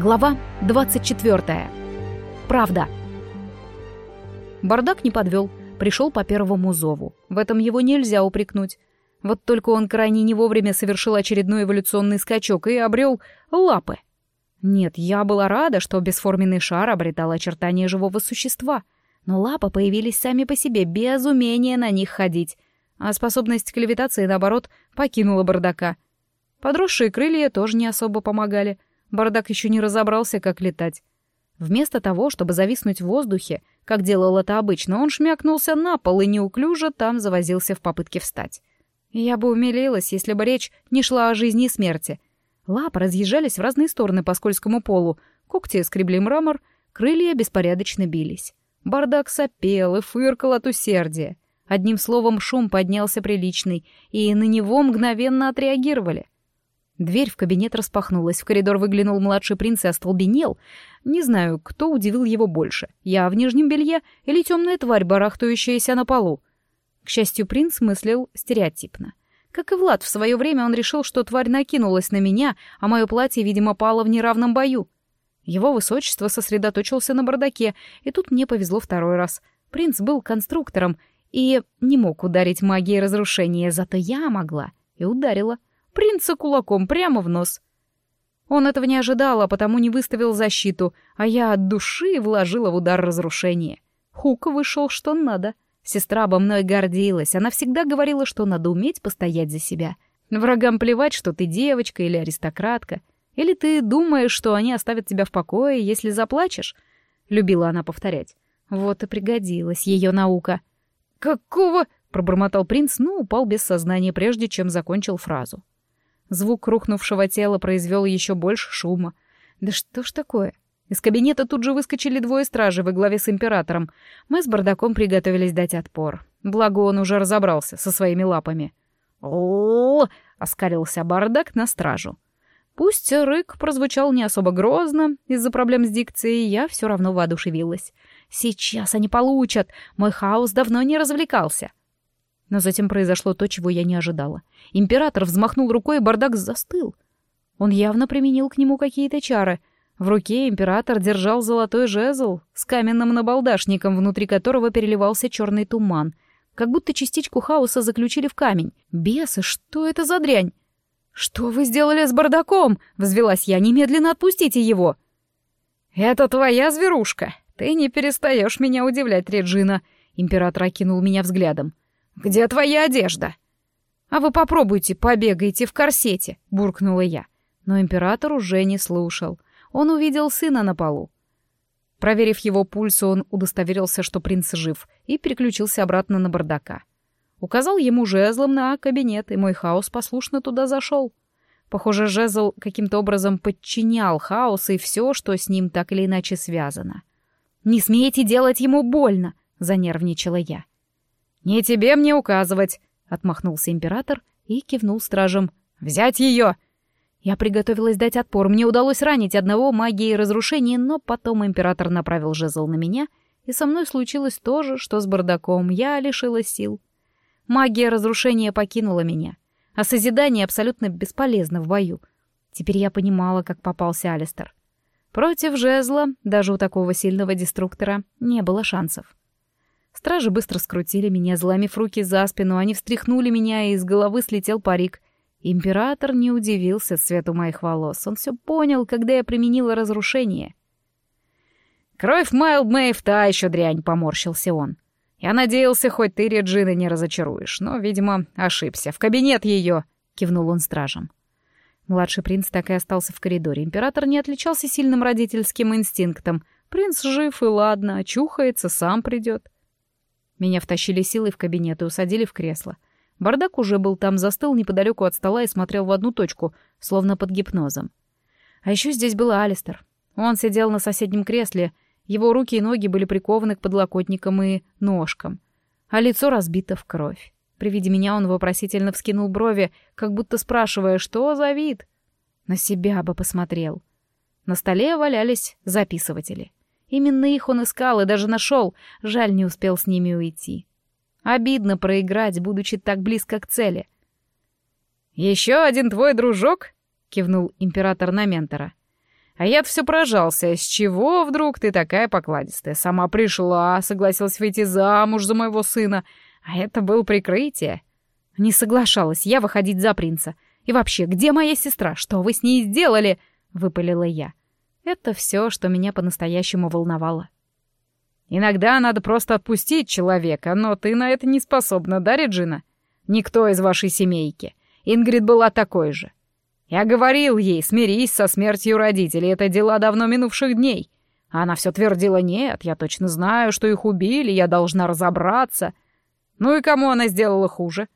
Глава 24. Правда. Бардак не подвел, пришел по первому зову. В этом его нельзя упрекнуть. Вот только он крайне не вовремя совершил очередной эволюционный скачок и обрел лапы. Нет, я была рада, что бесформенный шар обретал очертания живого существа, но лапы появились сами по себе, без умения на них ходить, а способность к левитации, наоборот, покинула бардака. Подросшие крылья тоже не особо помогали — Бардак еще не разобрался, как летать. Вместо того, чтобы зависнуть в воздухе, как делал это обычно, он шмякнулся на пол и неуклюже там завозился в попытке встать. Я бы умилилась, если бы речь не шла о жизни и смерти. Лапы разъезжались в разные стороны по скользкому полу, когти скребли мрамор, крылья беспорядочно бились. Бардак сопел и фыркал от усердия. Одним словом, шум поднялся приличный, и на него мгновенно отреагировали. Дверь в кабинет распахнулась, в коридор выглянул младший принц и остолбенел. Не знаю, кто удивил его больше, я в нижнем белье или темная тварь, барахтающаяся на полу. К счастью, принц мыслил стереотипно. Как и Влад, в свое время он решил, что тварь накинулась на меня, а мое платье, видимо, пало в неравном бою. Его высочество сосредоточился на бардаке, и тут мне повезло второй раз. Принц был конструктором и не мог ударить магией разрушения, зато я могла и ударила — принца кулаком прямо в нос. Он этого не ожидал, а потому не выставил защиту, а я от души вложила в удар разрушение. Хук вышел что надо. Сестра обо мной гордилась, она всегда говорила, что надо уметь постоять за себя. Врагам плевать, что ты девочка или аристократка. Или ты думаешь, что они оставят тебя в покое, если заплачешь? Любила она повторять. Вот и пригодилась ее наука. «Какого?» — пробормотал принц, но упал без сознания, прежде чем закончил фразу. Звук рухнувшего тела произвел еще больше шума. Да что ж такое? Из кабинета тут же выскочили двое стражей во главе с императором. Мы с бардаком приготовились дать отпор. Благо он уже разобрался со своими лапами. о оскалился бардак на стражу. Пусть рык прозвучал не особо грозно из-за проблем с дикцией, я все равно воодушевилась. Сейчас они получат. Мой хаос давно не развлекался. Но затем произошло то, чего я не ожидала. Император взмахнул рукой, и бардак застыл. Он явно применил к нему какие-то чары. В руке император держал золотой жезл с каменным набалдашником, внутри которого переливался черный туман. Как будто частичку хаоса заключили в камень. Бесы, что это за дрянь? «Что вы сделали с бардаком?» — взвелась я. «Немедленно отпустите его!» «Это твоя зверушка. Ты не перестаешь меня удивлять, Реджина!» Император окинул меня взглядом. «Где твоя одежда?» «А вы попробуйте, побегайте в корсете», — буркнула я. Но император уже не слушал. Он увидел сына на полу. Проверив его пульс, он удостоверился, что принц жив, и переключился обратно на бардака. Указал ему жезлом на кабинет, и мой хаос послушно туда зашел. Похоже, жезл каким-то образом подчинял хаос и все, что с ним так или иначе связано. «Не смейте делать ему больно!» — занервничала я. «Не тебе мне указывать», — отмахнулся император и кивнул стражем. «Взять ее!» Я приготовилась дать отпор. Мне удалось ранить одного магией разрушения, но потом император направил жезл на меня, и со мной случилось то же, что с бардаком. Я лишилась сил. Магия разрушения покинула меня, а созидание абсолютно бесполезно в бою. Теперь я понимала, как попался Алистер. Против жезла, даже у такого сильного деструктора, не было шансов. Стражи быстро скрутили меня, заломив руки за спину, они встряхнули меня, и из головы слетел парик. Император не удивился цвету моих волос. Он все понял, когда я применила разрушение. «Кровь Майл Мэйв та еще дрянь», — поморщился он. «Я надеялся, хоть ты Реджины не разочаруешь, но, видимо, ошибся. В кабинет ее!» — кивнул он стражем. Младший принц так и остался в коридоре. Император не отличался сильным родительским инстинктом. Принц жив и ладно, очухается, сам придет. Меня втащили силой в кабинет и усадили в кресло. Бардак уже был там, застыл неподалеку от стола и смотрел в одну точку, словно под гипнозом. А еще здесь был Алистер. Он сидел на соседнем кресле, его руки и ноги были прикованы к подлокотникам и ножкам, а лицо разбито в кровь. При виде меня он вопросительно вскинул брови, как будто спрашивая, что за вид. На себя бы посмотрел. На столе валялись записыватели. Именно их он искал и даже нашел, жаль, не успел с ними уйти. Обидно проиграть, будучи так близко к цели. «Еще один твой дружок?» — кивнул император на ментора. А я все поражался, с чего вдруг ты такая покладистая? Сама пришла, согласилась выйти замуж за моего сына, а это было прикрытие. Не соглашалась я выходить за принца. И вообще, где моя сестра? Что вы с ней сделали? Выпалила я. Это все, что меня по-настоящему волновало. Иногда надо просто отпустить человека, но ты на это не способна, да, Реджина? Никто из вашей семейки. Ингрид была такой же. Я говорил ей, смирись со смертью родителей, это дела давно минувших дней. А она все твердила, нет, я точно знаю, что их убили, я должна разобраться. Ну и кому она сделала хуже?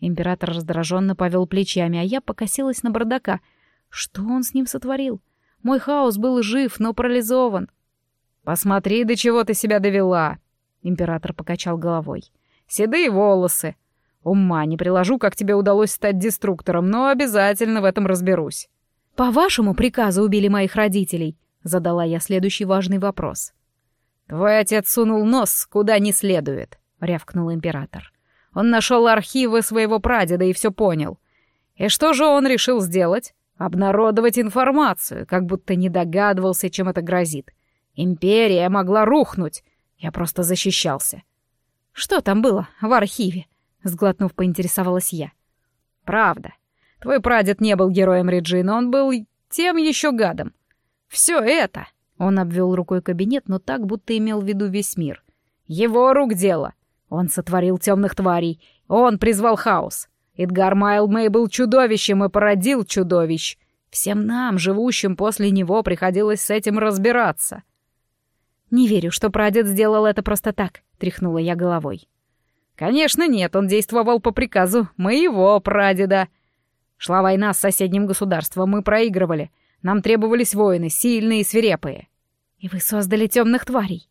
Император раздраженно повел плечами, а я покосилась на бардака. Что он с ним сотворил? Мой хаос был жив, но парализован. «Посмотри, до чего ты себя довела!» Император покачал головой. «Седые волосы, Ума не приложу, как тебе удалось стать деструктором, но обязательно в этом разберусь. По вашему приказу убили моих родителей, задала я следующий важный вопрос. Твой отец сунул нос куда не следует, рявкнул император. Он нашел архивы своего прадеда и все понял. И что же он решил сделать? Обнародовать информацию, как будто не догадывался, чем это грозит. Империя могла рухнуть. Я просто защищался. Что там было в архиве? Сглотнув, поинтересовалась я. «Правда. Твой прадед не был героем Реджины, он был тем еще гадом. Все это...» Он обвел рукой кабинет, но так, будто имел в виду весь мир. «Его рук дело. Он сотворил темных тварей. Он призвал хаос. Эдгар Майлмей был чудовищем и породил чудовищ. Всем нам, живущим после него, приходилось с этим разбираться». «Не верю, что прадед сделал это просто так», — тряхнула я головой. Конечно, нет, он действовал по приказу моего прадеда. Шла война с соседним государством, мы проигрывали. Нам требовались воины, сильные и свирепые. И вы создали темных тварей.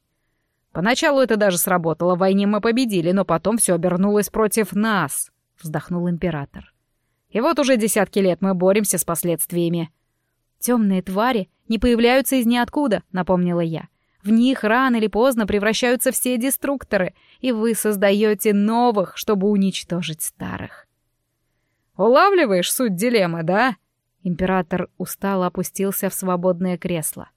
Поначалу это даже сработало, в войне мы победили, но потом все обернулось против нас, вздохнул император. И вот уже десятки лет мы боремся с последствиями. Темные твари не появляются из ниоткуда, напомнила я. В них рано или поздно превращаются все деструкторы, и вы создаете новых, чтобы уничтожить старых. Улавливаешь суть дилеммы, да? Император устало опустился в свободное кресло.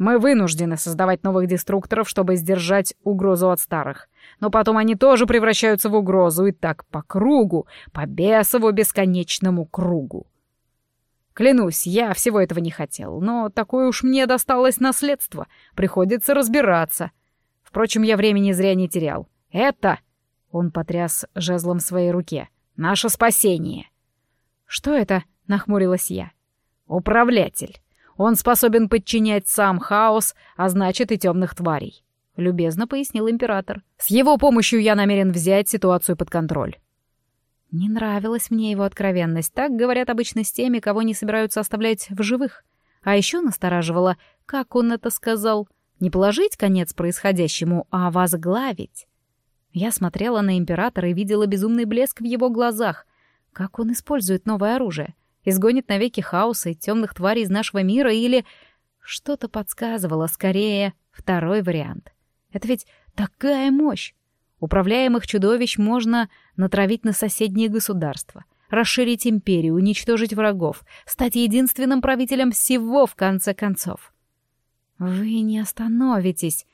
Мы вынуждены создавать новых деструкторов, чтобы сдержать угрозу от старых. Но потом они тоже превращаются в угрозу, и так по кругу, по бесову бесконечному кругу. Клянусь, я всего этого не хотел, но такое уж мне досталось наследство, приходится разбираться. Впрочем, я времени зря не терял. Это, он потряс жезлом в своей руке, наше спасение. Что это? нахмурилась я. Управлятель. Он способен подчинять сам хаос, а значит и темных тварей. Любезно пояснил император. С его помощью я намерен взять ситуацию под контроль. Не нравилась мне его откровенность. Так говорят обычно с теми, кого не собираются оставлять в живых. А еще настораживало, как он это сказал. Не положить конец происходящему, а возглавить. Я смотрела на императора и видела безумный блеск в его глазах. Как он использует новое оружие? Изгонит навеки хаоса и темных тварей из нашего мира или... Что-то подсказывало, скорее, второй вариант. Это ведь такая мощь! Управляемых чудовищ можно натравить на соседние государства, расширить империю, уничтожить врагов, стать единственным правителем всего, в конце концов. «Вы не остановитесь!»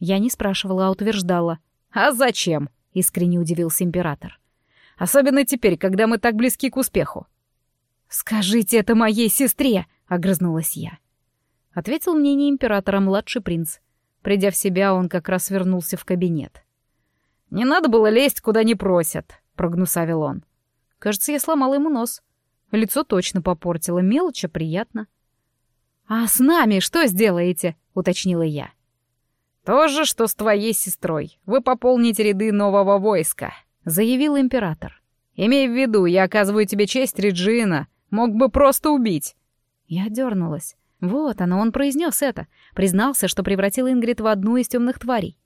Я не спрашивала, а утверждала. «А зачем?» — искренне удивился император. «Особенно теперь, когда мы так близки к успеху». «Скажите это моей сестре!» — огрызнулась я. Ответил мне не император, а младший принц. Придя в себя, он как раз вернулся в кабинет. «Не надо было лезть, куда не просят», — прогнусавил он. Кажется, я сломала ему нос. Лицо точно попортило, мелочь, а приятно. «А с нами что сделаете?» — уточнила я. «То же, что с твоей сестрой. Вы пополните ряды нового войска», — заявил император. «Имей в виду, я оказываю тебе честь, Реджина. Мог бы просто убить». Я дернулась. Вот оно, он произнес это. Признался, что превратил Ингрид в одну из темных тварей.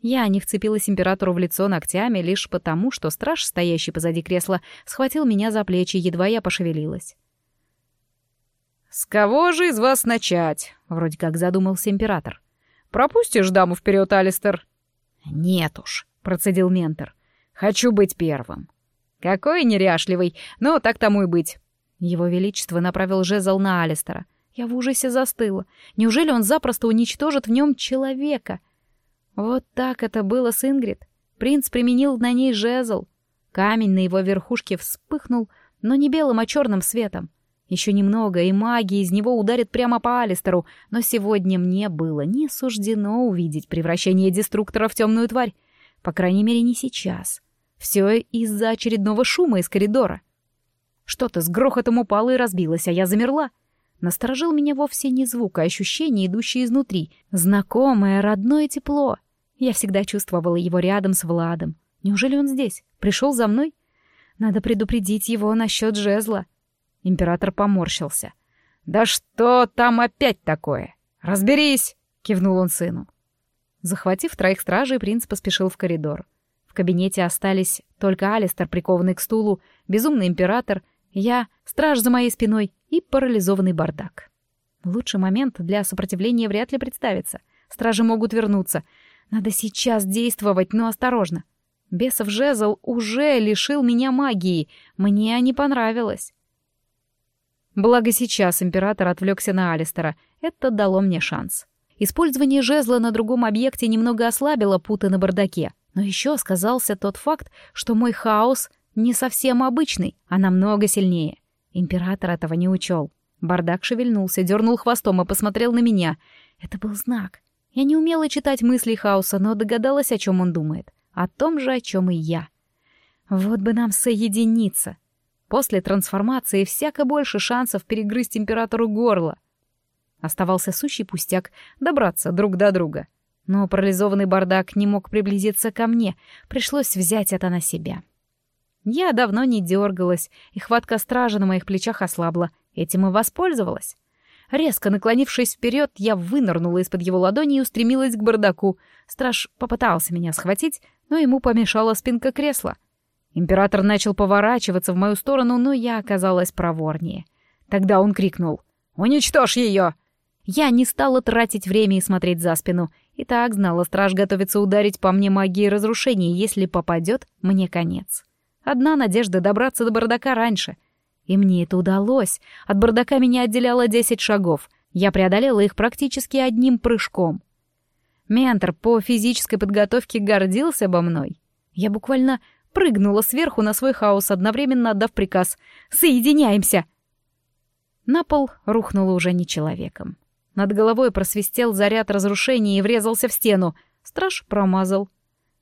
Я не вцепилась императору в лицо ногтями лишь потому, что страж, стоящий позади кресла, схватил меня за плечи, едва я пошевелилась. «С кого же из вас начать?» — вроде как задумался император. «Пропустишь даму вперед, Алистер?» «Нет уж», — процедил ментор. «Хочу быть первым». «Какой неряшливый, но так тому и быть». Его Величество направил жезл на Алистера. Я в ужасе застыла. Неужели он запросто уничтожит в нем человека? Вот так это было с Ингрид. Принц применил на ней жезл. Камень на его верхушке вспыхнул, но не белым, а черным светом. Еще немного, и магия из него ударит прямо по Алистеру, но сегодня мне было не суждено увидеть превращение деструктора в темную тварь. По крайней мере, не сейчас. Все из-за очередного шума из коридора. Что-то с грохотом упало и разбилось, а я замерла. Насторожил меня вовсе не звук, а ощущение, идущее изнутри. Знакомое, родное тепло. Я всегда чувствовала его рядом с Владом. Неужели он здесь? Пришел за мной? Надо предупредить его насчет жезла. Император поморщился. «Да что там опять такое? Разберись!» — кивнул он сыну. Захватив троих стражей, принц поспешил в коридор. В кабинете остались только Алистер, прикованный к стулу, безумный император, я, страж за моей спиной и парализованный бардак. Лучший момент для сопротивления вряд ли представится. Стражи могут вернуться. Надо сейчас действовать, но осторожно. Бесов жезл уже лишил меня магии. Мне не понравилось. Благо сейчас император отвлекся на Алистера. Это дало мне шанс. Использование жезла на другом объекте немного ослабило путы на бардаке. Но еще сказался тот факт, что мой хаос не совсем обычный, а намного сильнее. Император этого не учел. Бардак шевельнулся, дернул хвостом и посмотрел на меня. Это был знак. Я не умела читать мысли хаоса, но догадалась, о чем он думает. О том же, о чем и я. Вот бы нам соединиться. После трансформации всяко больше шансов перегрызть императору горло. Оставался сущий пустяк добраться друг до друга. Но парализованный бардак не мог приблизиться ко мне, пришлось взять это на себя. Я давно не дергалась, и хватка стража на моих плечах ослабла. Этим и воспользовалась. Резко наклонившись вперед, я вынырнула из-под его ладони и устремилась к бардаку. Страж попытался меня схватить, но ему помешала спинка кресла. Император начал поворачиваться в мою сторону, но я оказалась проворнее. Тогда он крикнул «Уничтожь ее!» Я не стала тратить время и смотреть за спину. И так знала, страж готовится ударить по мне магией разрушения, если попадет, мне конец. Одна надежда добраться до бардака раньше. И мне это удалось. От бардака меня отделяло десять шагов. Я преодолела их практически одним прыжком. Ментор по физической подготовке гордился обо мной. Я буквально прыгнула сверху на свой хаос, одновременно отдав приказ «Соединяемся!». На пол рухнула уже не человеком. Над головой просвистел заряд разрушения и врезался в стену. Страж промазал.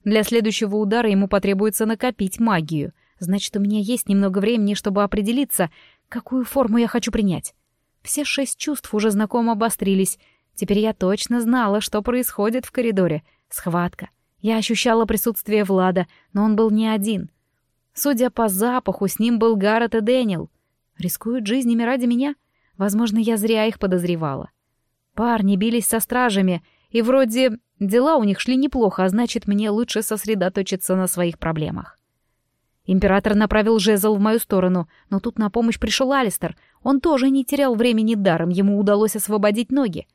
Для следующего удара ему потребуется накопить магию. Значит, у меня есть немного времени, чтобы определиться, какую форму я хочу принять. Все шесть чувств уже знакомо обострились. Теперь я точно знала, что происходит в коридоре. Схватка. Я ощущала присутствие Влада, но он был не один. Судя по запаху, с ним был Гаррет и Дэниел. Рискуют жизнями ради меня? Возможно, я зря их подозревала. Парни бились со стражами, и вроде Дела у них шли неплохо, а значит, мне лучше сосредоточиться на своих проблемах. Император направил жезл в мою сторону, но тут на помощь пришел Алистер. Он тоже не терял времени даром, ему удалось освободить ноги.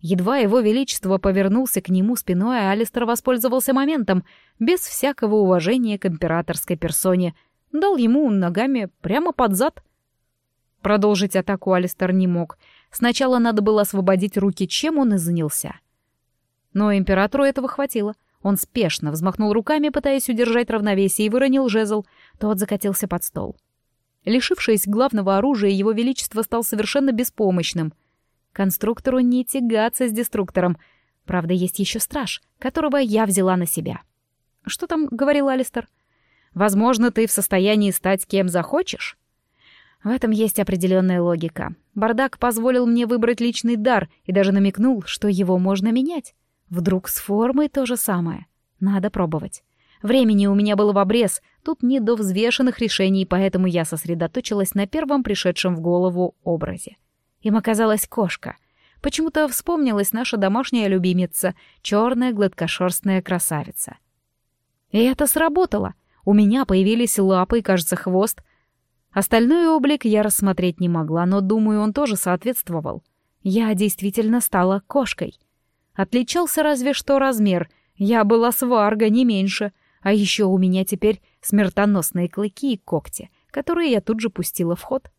Едва его величество повернулся к нему спиной, а Алистер воспользовался моментом, без всякого уважения к императорской персоне, дал ему ногами прямо под зад. Продолжить атаку Алистер не мог. Сначала надо было освободить руки, чем он и занялся. Но императору этого хватило. Он спешно взмахнул руками, пытаясь удержать равновесие, и выронил жезл. Тот закатился под стол. Лишившись главного оружия, его величество стал совершенно беспомощным. Конструктору не тягаться с деструктором. Правда, есть еще страж, которого я взяла на себя. «Что там?» — говорил Алистер. «Возможно, ты в состоянии стать кем захочешь?» В этом есть определенная логика. Бардак позволил мне выбрать личный дар и даже намекнул, что его можно менять. Вдруг с формой то же самое. Надо пробовать. Времени у меня было в обрез, тут не до взвешенных решений, поэтому я сосредоточилась на первом пришедшем в голову образе. Им оказалась кошка. Почему-то вспомнилась наша домашняя любимица, черная гладкошерстная красавица. И это сработало. У меня появились лапы и, кажется, хвост. Остальной облик я рассмотреть не могла, но, думаю, он тоже соответствовал. Я действительно стала кошкой — Отличался разве что размер. Я была сварга, не меньше. А еще у меня теперь смертоносные клыки и когти, которые я тут же пустила в ход.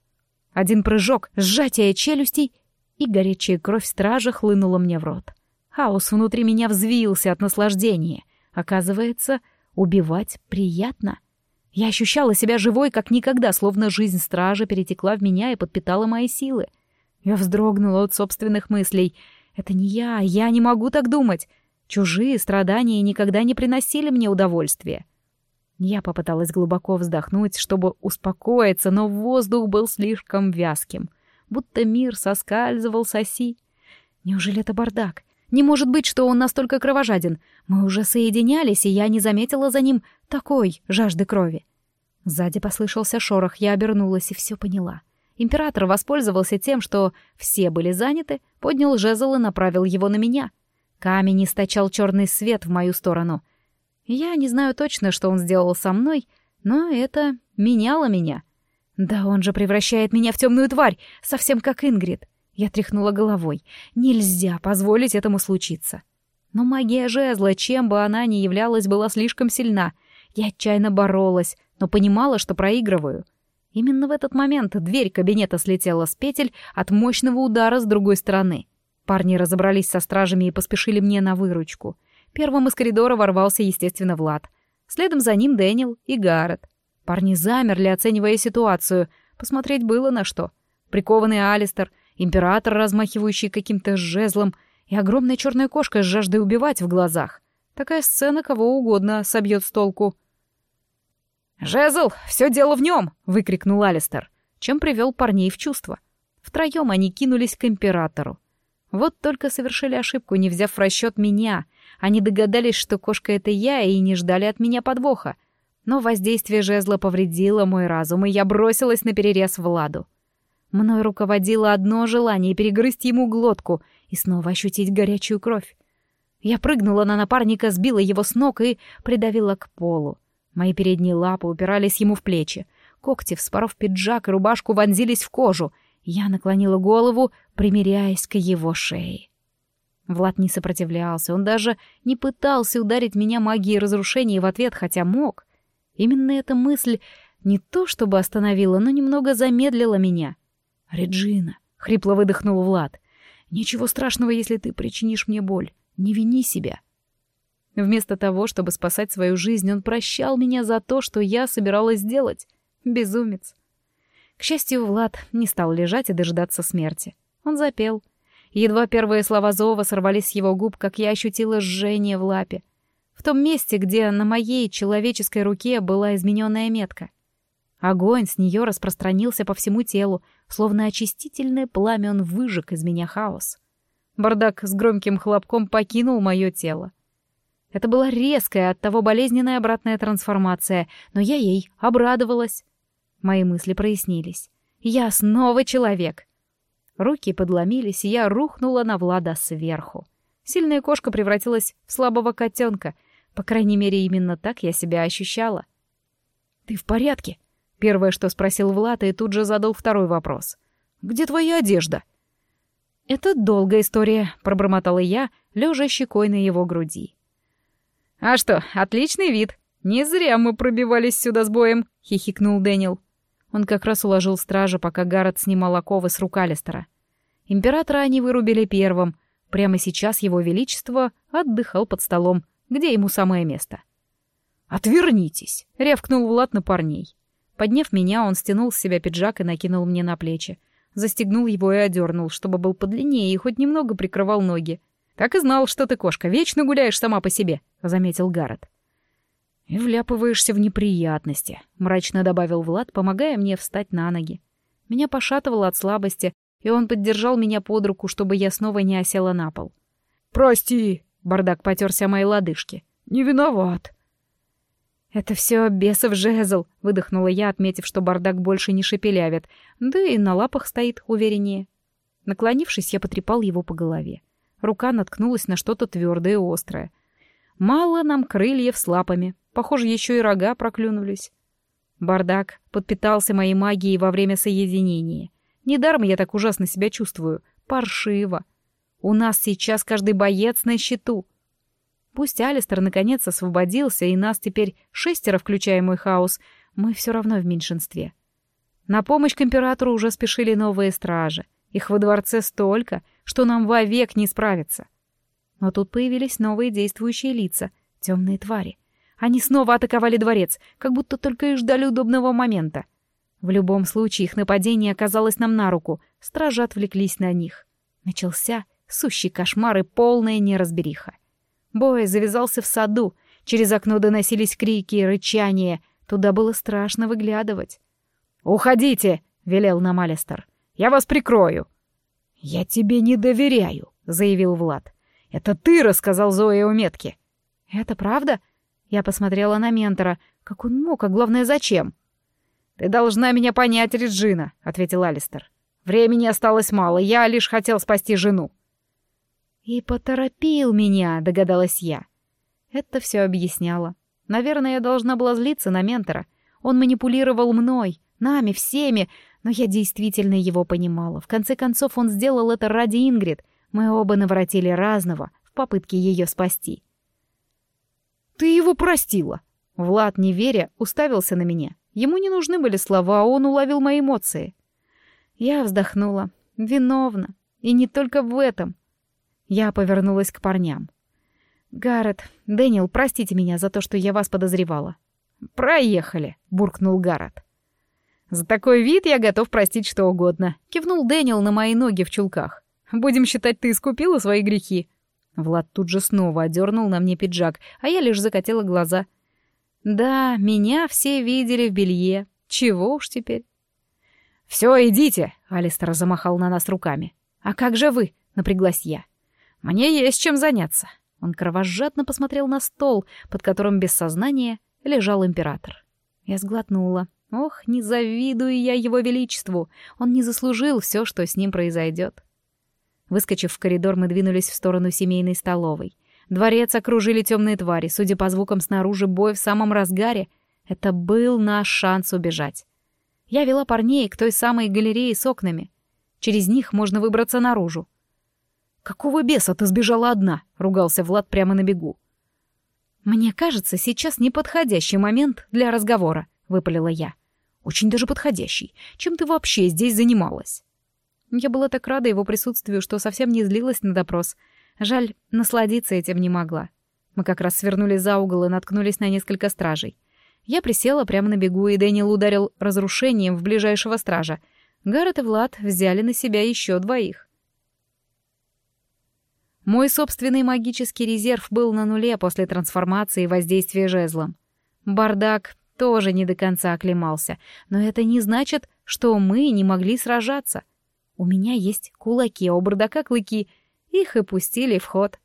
Один прыжок, сжатие челюстей, и горячая кровь стража хлынула мне в рот. Хаос внутри меня взвился от наслаждения. Оказывается, убивать приятно. Я ощущала себя живой, как никогда, словно жизнь стража перетекла в меня и подпитала мои силы. Я вздрогнула от собственных мыслей. Это не я, я не могу так думать. Чужие страдания никогда не приносили мне удовольствия. Я попыталась глубоко вздохнуть, чтобы успокоиться, но воздух был слишком вязким, будто мир соскальзывал с оси. Неужели это бардак? Не может быть, что он настолько кровожаден. Мы уже соединялись, и я не заметила за ним такой жажды крови. Сзади послышался шорох, я обернулась и все поняла. Император воспользовался тем, что все были заняты, поднял жезл и направил его на меня. Камень источал черный свет в мою сторону. Я не знаю точно, что он сделал со мной, но это меняло меня. Да он же превращает меня в темную тварь, совсем как Ингрид. Я тряхнула головой. Нельзя позволить этому случиться. Но магия жезла, чем бы она ни являлась, была слишком сильна. Я отчаянно боролась, но понимала, что проигрываю. Именно в этот момент дверь кабинета слетела с петель от мощного удара с другой стороны. Парни разобрались со стражами и поспешили мне на выручку. Первым из коридора ворвался, естественно, Влад. Следом за ним Дэниел и Гаррет. Парни замерли, оценивая ситуацию. Посмотреть было на что. Прикованный Алистер, император, размахивающий каким-то жезлом, и огромная черная кошка с жаждой убивать в глазах. Такая сцена кого угодно собьет с толку. «Жезл, все дело в нем!» — выкрикнул Алистер, чем привел парней в чувство. Втроем они кинулись к императору. Вот только совершили ошибку, не взяв в расчет меня. Они догадались, что кошка — это я, и не ждали от меня подвоха. Но воздействие жезла повредило мой разум, и я бросилась на перерез Владу. Мной руководило одно желание — перегрызть ему глотку и снова ощутить горячую кровь. Я прыгнула на напарника, сбила его с ног и придавила к полу. Мои передние лапы упирались ему в плечи. Когти, вспоров пиджак и рубашку, вонзились в кожу. Я наклонила голову, примиряясь к его шее. Влад не сопротивлялся, он даже не пытался ударить меня магией разрушения в ответ, хотя мог. Именно эта мысль не то чтобы остановила, но немного замедлила меня. «Реджина», — хрипло выдохнул Влад, — «ничего страшного, если ты причинишь мне боль. Не вини себя». Вместо того, чтобы спасать свою жизнь, он прощал меня за то, что я собиралась сделать. Безумец. К счастью, Влад не стал лежать и дожидаться смерти. Он запел. Едва первые слова зова сорвались с его губ, как я ощутила жжение в лапе. В том месте, где на моей человеческой руке была измененная метка. Огонь с нее распространился по всему телу, словно очистительное пламя он выжег из меня хаос. Бардак с громким хлопком покинул мое тело. Это была резкая, от того болезненная обратная трансформация, но я ей обрадовалась. Мои мысли прояснились. Я снова человек. Руки подломились, и я рухнула на Влада сверху. Сильная кошка превратилась в слабого котенка. По крайней мере, именно так я себя ощущала. «Ты в порядке?» Первое, что спросил Влад, и тут же задал второй вопрос. «Где твоя одежда?» «Это долгая история», — пробормотала я, лежа щекой на его груди. «А что, отличный вид. Не зря мы пробивались сюда с боем», — хихикнул Дэниел. Он как раз уложил стража, пока Гаррет снимал оковы с рук Алистера. Императора они вырубили первым. Прямо сейчас его величество отдыхал под столом, где ему самое место. «Отвернитесь!» — рявкнул Влад на парней. Подняв меня, он стянул с себя пиджак и накинул мне на плечи. Застегнул его и одернул, чтобы был подлиннее и хоть немного прикрывал ноги. «Так и знал, что ты кошка, вечно гуляешь сама по себе», — заметил Гаррет. «И вляпываешься в неприятности», — мрачно добавил Влад, помогая мне встать на ноги. Меня пошатывало от слабости, и он поддержал меня под руку, чтобы я снова не осела на пол. «Прости», — бардак потерся мои лодыжки. «Не виноват». «Это все бесов жезл», — выдохнула я, отметив, что бардак больше не шепелявит, да и на лапах стоит увереннее. Наклонившись, я потрепал его по голове. Рука наткнулась на что-то твердое и острое. Мало нам крыльев с лапами. Похоже, еще и рога проклюнулись. Бардак подпитался моей магией во время соединения. Недаром я так ужасно себя чувствую. Паршиво. У нас сейчас каждый боец на счету. Пусть Алистер наконец освободился, и нас теперь шестеро, включая мой хаос, мы все равно в меньшинстве. На помощь к императору уже спешили новые стражи. Их во дворце столько, что нам вовек не справиться. Но тут появились новые действующие лица, темные твари. Они снова атаковали дворец, как будто только и ждали удобного момента. В любом случае их нападение оказалось нам на руку, стражи отвлеклись на них. Начался сущий кошмар и полная неразбериха. Бой завязался в саду, через окно доносились крики и рычания, туда было страшно выглядывать. «Уходите!» — велел нам Алистер. «Я вас прикрою!» «Я тебе не доверяю», — заявил Влад. «Это ты рассказал Зое о метке». «Это правда?» Я посмотрела на ментора. Как он мог, а главное, зачем? «Ты должна меня понять, Реджина», — ответил Алистер. «Времени осталось мало, я лишь хотел спасти жену». «И поторопил меня», — догадалась я. Это все объясняло. Наверное, я должна была злиться на ментора. Он манипулировал мной, нами, всеми, но я действительно его понимала. В конце концов, он сделал это ради Ингрид. Мы оба наворотили разного в попытке ее спасти. «Ты его простила!» Влад, не веря, уставился на меня. Ему не нужны были слова, а он уловил мои эмоции. Я вздохнула. Виновна. И не только в этом. Я повернулась к парням. «Гаррет, Дэниел, простите меня за то, что я вас подозревала». «Проехали», — буркнул Гаррет. «За такой вид я готов простить что угодно», — кивнул Дэниел на мои ноги в чулках. «Будем считать, ты искупила свои грехи». Влад тут же снова одернул на мне пиджак, а я лишь закатила глаза. Да, меня все видели в белье. Чего уж теперь. «Все, идите!» — Алистер замахал на нас руками. «А как же вы?» — напряглась я. «Мне есть чем заняться». Он кровожадно посмотрел на стол, под которым без сознания лежал император. Я сглотнула. Ох, не завидую я его величеству. Он не заслужил все, что с ним произойдет. Выскочив в коридор, мы двинулись в сторону семейной столовой. Дворец окружили темные твари. Судя по звукам снаружи, бой в самом разгаре. Это был наш шанс убежать. Я вела парней к той самой галерее с окнами. Через них можно выбраться наружу. «Какого беса ты сбежала одна?» — ругался Влад прямо на бегу. «Мне кажется, сейчас неподходящий момент для разговора», — выпалила я. «Очень даже подходящий. Чем ты вообще здесь занималась?» Я была так рада его присутствию, что совсем не злилась на допрос. Жаль, насладиться этим не могла. Мы как раз свернули за угол и наткнулись на несколько стражей. Я присела прямо на бегу, и Дэниел ударил разрушением в ближайшего стража. Гаррет и Влад взяли на себя еще двоих. Мой собственный магический резерв был на нуле после трансформации и воздействия жезлом. Бардак тоже не до конца оклемался, но это не значит, что мы не могли сражаться. У меня есть кулаки, а у бардака клыки. Их и пустили в ход.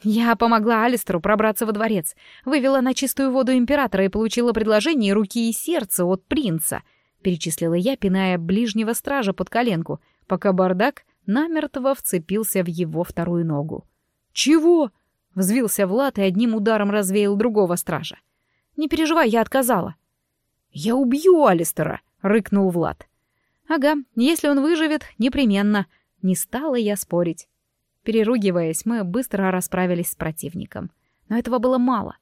Я помогла Алистеру пробраться во дворец, вывела на чистую воду императора и получила предложение руки и сердца от принца, перечислила я, пиная ближнего стража под коленку, пока бардак намертво вцепился в его вторую ногу. «Чего?» — взвился Влад и одним ударом развеял другого стража. «Не переживай, я отказала». «Я убью Алистера!» — рыкнул Влад. Ага, если он выживет, непременно. Не стала я спорить. Переругиваясь, мы быстро расправились с противником. Но этого было мало.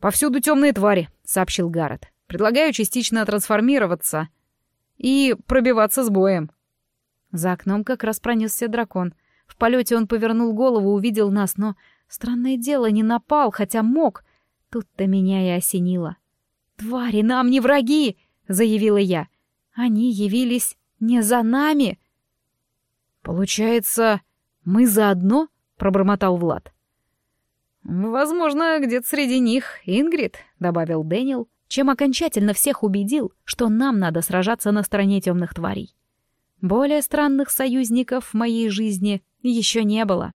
«Повсюду темные твари», — сообщил Гаррет. «Предлагаю частично трансформироваться и пробиваться с боем». За окном как раз пронесся дракон. В полете он повернул голову, увидел нас, но, странное дело, не напал, хотя мог. Тут-то меня и осенило. «Твари нам не враги!» — заявила я. Они явились не за нами. Получается, мы заодно? пробормотал Влад. Возможно, где-то среди них Ингрид, добавил Дэниел, чем окончательно всех убедил, что нам надо сражаться на стороне темных тварей. Более странных союзников в моей жизни еще не было.